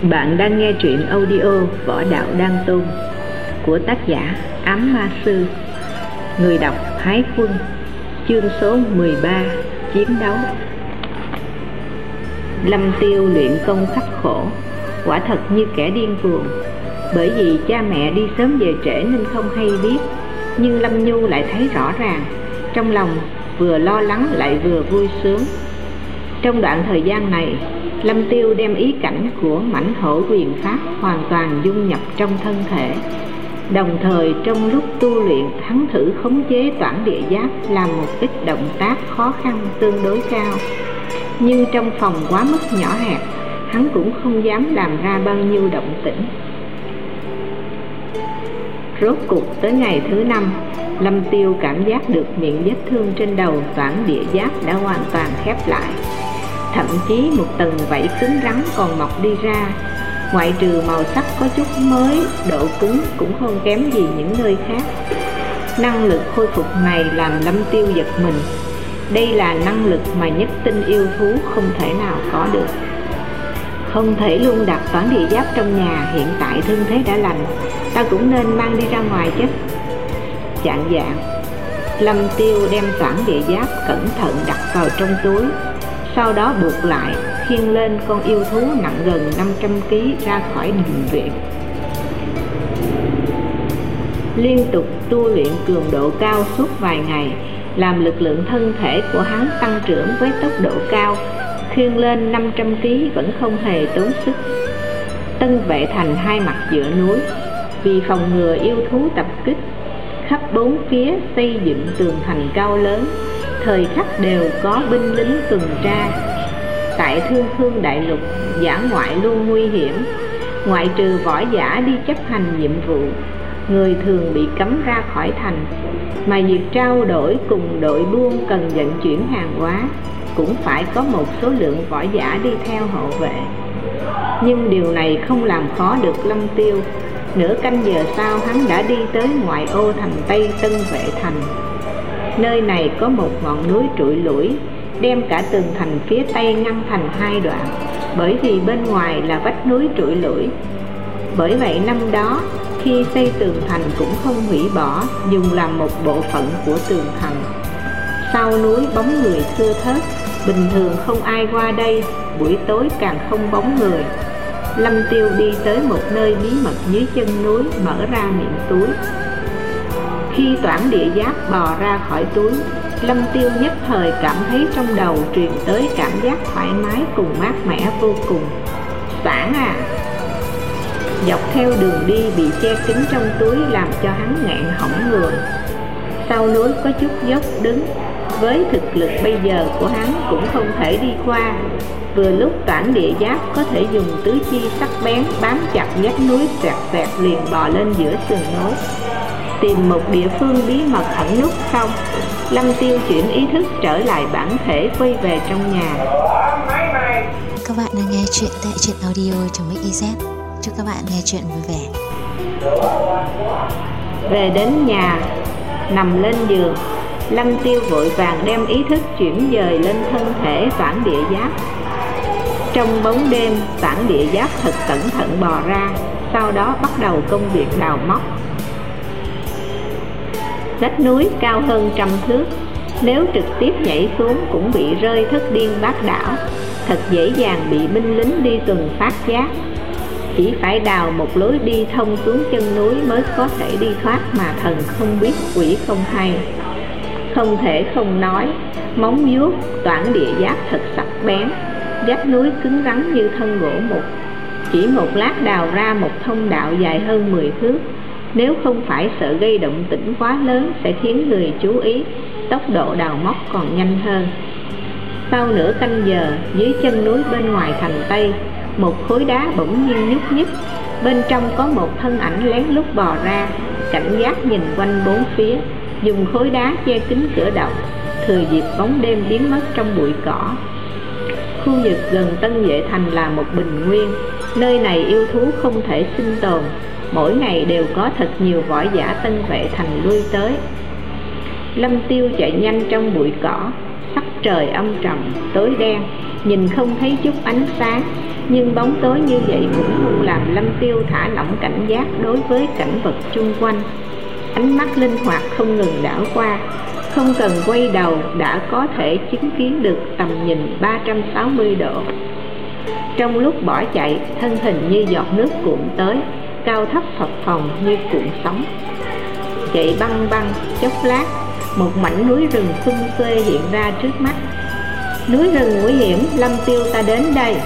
Bạn đang nghe truyện audio Võ Đạo Đăng Tôn của tác giả Ám Ma Sư. Người đọc Hải Quân, Chương số 13 Chiến đấu. Lâm Tiêu luyện công khắc khổ, Quả thật như kẻ điên cuồng. Bởi vì cha mẹ đi sớm về trễ nên không hay biết, Nhưng Lâm Nhu lại thấy rõ ràng, Trong lòng vừa lo lắng lại vừa vui sướng. Trong đoạn thời gian này Lâm Tiêu đem ý cảnh của mảnh hổ quyền pháp hoàn toàn dung nhập trong thân thể. Đồng thời, trong lúc tu luyện, hắn thử khống chế toản địa giáp làm một ít động tác khó khăn tương đối cao. Nhưng trong phòng quá mức nhỏ hẹp, hắn cũng không dám làm ra bao nhiêu động tĩnh. Rốt cục tới ngày thứ năm, Lâm Tiêu cảm giác được miệng vết thương trên đầu toản địa giáp đã hoàn toàn khép lại thậm chí một tầng vảy cứng rắn còn mọc đi ra. Ngoại trừ màu sắc có chút mới, độ cứng cũng không kém gì những nơi khác. Năng lực khôi phục này làm lâm tiêu giật mình. Đây là năng lực mà nhất tinh yêu thú không thể nào có được. Không thể luôn đặt toán địa giáp trong nhà, hiện tại thương thế đã lành. Ta cũng nên mang đi ra ngoài chứ. Chạng dạng lâm tiêu đem toán địa giáp cẩn thận đặt vào trong túi sau đó buộc lại, khiêng lên con yêu thú nặng gần 500kg ra khỏi đình viện. Liên tục tu luyện cường độ cao suốt vài ngày, làm lực lượng thân thể của hắn tăng trưởng với tốc độ cao, khiêng lên 500kg vẫn không hề tốn sức. Tân vệ thành hai mặt giữa núi, vì phòng ngừa yêu thú tập kích, khắp bốn phía xây dựng tường thành cao lớn thời khắc đều có binh lính tuần tra. Tại thương thương đại lục, giả ngoại luôn nguy hiểm. Ngoại trừ võ giả đi chấp hành nhiệm vụ, người thường bị cấm ra khỏi thành. Mà việc trao đổi cùng đội buôn cần vận chuyển hàng hóa, cũng phải có một số lượng võ giả đi theo hộ vệ. Nhưng điều này không làm khó được lâm tiêu. Nửa canh giờ sau, hắn đã đi tới ngoại ô thành tây tân vệ thành nơi này có một ngọn núi trụi lũi đem cả tường thành phía tây ngăn thành hai đoạn, bởi vì bên ngoài là vách núi trụi lũi bởi vậy năm đó, khi xây tường thành cũng không hủy bỏ, dùng làm một bộ phận của tường thành. Sau núi bóng người thưa thớt, bình thường không ai qua đây, buổi tối càng không bóng người. Lâm tiêu đi tới một nơi bí mật dưới chân núi, mở ra miệng túi khi toản địa giáp bò ra khỏi túi, Lâm tiêu nhất thời cảm thấy trong đầu truyền tới cảm giác thoải mái cùng mát mẻ vô cùng. Toản à! Dọc theo đường đi bị che kín trong túi làm cho hắn ngạn hỏng người Sau núi có chút dốc đứng, Với thực lực bây giờ của hắn cũng không thể đi qua. Vừa lúc toản địa giáp có thể dùng tứ chi sắc bén bám chặt nhách núi sẹt sẹt liền bò lên giữa sườn núi tìm một địa phương bí mật ẩn nút xong lâm tiêu chuyển ý thức trở lại bản thể quay về trong nhà. Các bạn đang nghe chuyện tại truyện audio trong Mix chúc các bạn nghe chuyện vui vẻ. Về đến nhà nằm lên giường lâm tiêu vội vàng đem ý thức chuyển dời lên thân thể phản địa giáp. Trong bóng đêm phản địa giáp thật cẩn thận bò ra sau đó bắt đầu công việc đào móc vách núi cao hơn trăm thước. Nếu trực tiếp nhảy xuống cũng bị rơi thất điên bát đảo. Thật dễ dàng bị binh lính đi tuần phát giác. Chỉ phải đào một lối đi thông xuống chân núi mới có thể đi thoát mà thần không biết quỷ không hay. Không thể không nói, móng vuốt, toản địa giáp thật sắc bén. Vách núi cứng rắn như thân gỗ mục. Chỉ một lát đào ra một thông đạo dài hơn 10 thước nếu không phải sợ gây động tĩnh quá lớn sẽ khiến người chú ý, tốc độ đào móc còn nhanh hơn. Sau nửa canh giờ, dưới chân núi bên ngoài thành tây, một khối đá bỗng nhiên nhúc nhích. Bên trong có một thân ảnh lén lút bò ra, cảnh giác nhìn quanh bốn phía, dùng khối đá che kín cửa động, thừa dịp bóng đêm biến mất trong bụi cỏ. Khu vực gần tân vệ thành là một bình nguyên, nơi này yêu thú không thể sinh tồn mỗi ngày đều có thật nhiều võ giả tân vệ thành lui tới. Lâm tiêu chạy nhanh trong bụi cỏ, sắc trời âm trầm, tối đen, nhìn không thấy chút ánh sáng. Nhưng bóng tối như vậy cũng không làm lâm tiêu thả lỏng cảnh giác đối với cảnh vật chung quanh. Ánh mắt linh hoạt không ngừng đảo qua, không cần quay đầu đã có thể chứng kiến được tầm nhìn 360 độ. Trong lúc bỏ chạy, thân hình như giọt nước cuộn tới cao thấp phập phồng như cuộn sóng. Chạy băng băng, chốc lát, một mảnh núi rừng xung xuê hiện ra trước mắt. Núi rừng nguy hiểm, lâm tiêu ta đến đây.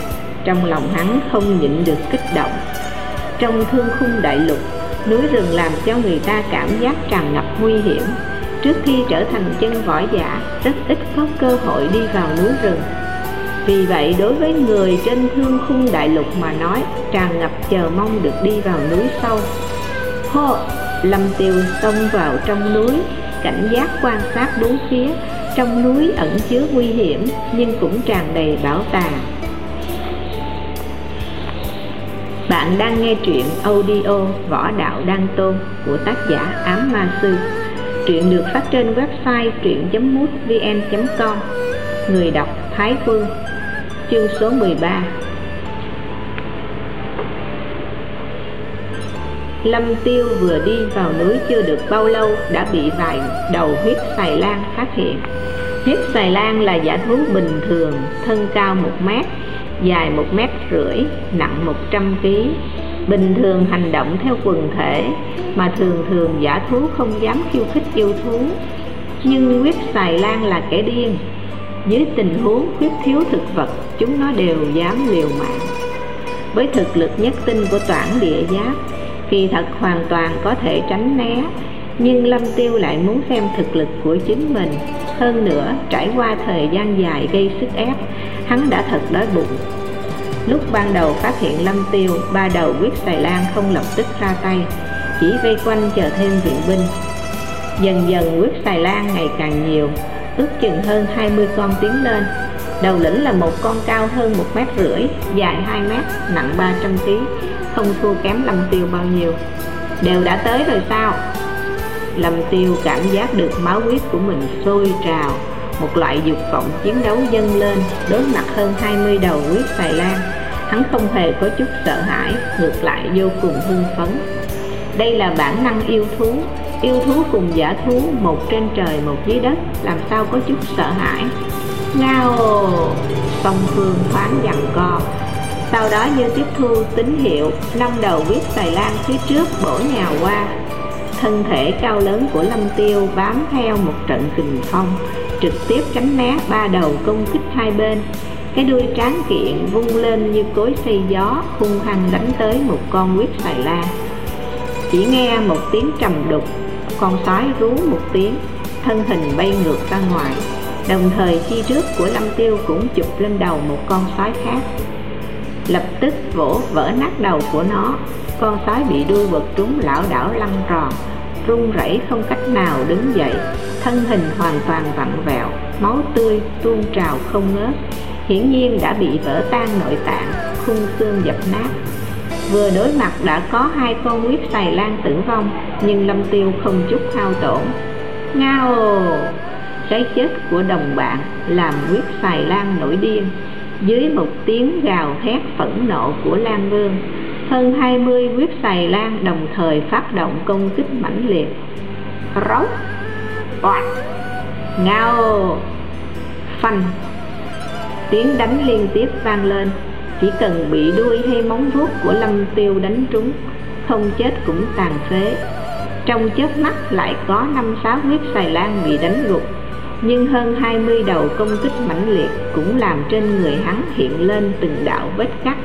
Trong lòng hắn không nhịn được kích động. Trong thương khung đại lục, núi rừng làm cho người ta cảm giác tràn ngập nguy hiểm. Trước khi trở thành chân võ giả, rất ít có cơ hội đi vào núi rừng vì vậy, đối với người trên thương khung đại lục mà nói, tràn ngập chờ mong được đi vào núi sâu. Hô, lâm tiêu xông vào trong núi, cảnh giác quan sát bốn phía. Trong núi ẩn chứa nguy hiểm, nhưng cũng tràn đầy bảo tàng. Bạn đang nghe truyện audio Võ Đạo Đăng Tôn của tác giả Ám Ma Sư. Truyện được phát trên website truyện.mútvn.com Người đọc Thái Phương. Chương số 13 Lâm Tiêu vừa đi vào núi chưa được bao lâu đã bị vài đầu huyết xài lan phát hiện Huyết xài lan là giả thú bình thường, thân cao 1 mét, dài 1 mét rưỡi, nặng 100 kg. Bình thường hành động theo quần thể, mà thường thường giả thú không dám khiêu khích yêu thú. Nhưng huyết xài lan là kẻ điên, dưới tình huống khuyết thiếu thực vật, chúng nó đều dám liều mạng. Với thực lực nhất tinh của toản địa giáp, kỳ thật hoàn toàn có thể tránh né nhưng lâm tiêu lại muốn xem thực lực của chính mình. Hơn nữa trải qua thời gian dài gây sức ép hắn đã thật đói bụng. Lúc ban đầu phát hiện lâm tiêu ba đầu quyết xài lan không lập tức ra tay chỉ vây quanh chờ thêm viện binh. Dần dần quyết xài lan ngày càng nhiều ước chừng hơn 20 con tiến lên. Đầu lĩnh là một con cao hơn một mét rưỡi, dài 2 mét, nặng 300 kg không thua kém lâm tiêu bao nhiêu. Đều đã tới rồi sao? Lâm tiêu cảm giác được máu huyết của mình sôi trào. Một loại dục vọng chiến đấu dâng lên, đối mặt hơn 20 đầu huyết xài lan. Hắn không hề có chút sợ hãi, ngược lại vô cùng hưng phấn. Đây là bản năng yêu thú yêu thú cùng giả thú, một trên trời, một dưới đất, làm sao có chút sợ hãi? Ngao! Song phương thoáng dằn co sau đó như tiếp thu tín hiệu năm đầu huyết tài lan phía trước, bổ nhào qua. Thân thể cao lớn của lâm tiêu bám theo một trận kình phong, trực tiếp tránh né ba đầu công kích hai bên. Cái đuôi tráng kiện vung lên như cối xây gió, hung hăng đánh tới một con huyết xài la chỉ nghe một tiếng trầm đục con sói rú một tiếng, thân hình bay ngược ra ngoài. Đồng thời chi trước của lâm tiêu cũng chụp lên đầu một con sói khác. Lập tức vỗ vỡ nát đầu của nó, con sói bị đuôi vật trúng lão đảo lăn tròn, run rẩy không cách nào đứng dậy. Thân hình hoàn toàn vặn vẹo, máu tươi tuôn trào không ngớt. Hiển nhiên đã bị vỡ tan nội tạng, khung xương dập nát vừa đối mặt đã có hai con huyết xài lan tử vong, nhưng lâm tiêu không chút hao tổn. Ngao! Cái chết của đồng bạn làm huyết xài lan nổi điên. Dưới một tiếng gào thét phẫn nộ của Lan Vương, hơn 20 huyết xài lan đồng thời phát động công kích mãnh liệt. Rống! Oạt ngao! Phanh! Tiếng đánh liên tiếp vang lên chỉ cần bị đuôi hay móng vuốt của lâm tiêu đánh trúng, không chết cũng tàn phế. Trong chớp mắt lại có năm sáu huyết xài lan bị đánh gục, nhưng hơn 20 đầu công kích mãnh liệt cũng làm trên người hắn hiện lên từng đạo vết cắt.